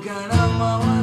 Gonna mama